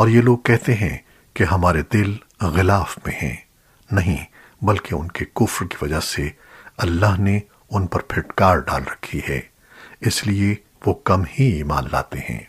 اور یہ لوگ کہتے ہیں کہ ہمارے دل غلاف میں ہیں، نہیں، بلکہ ان کے کفر کی وجہ سے اللہ نے ان پر پھٹکار ڈال رکھی ہے۔ اس لیے وہ کم ہی ایمان لاتے ہیں۔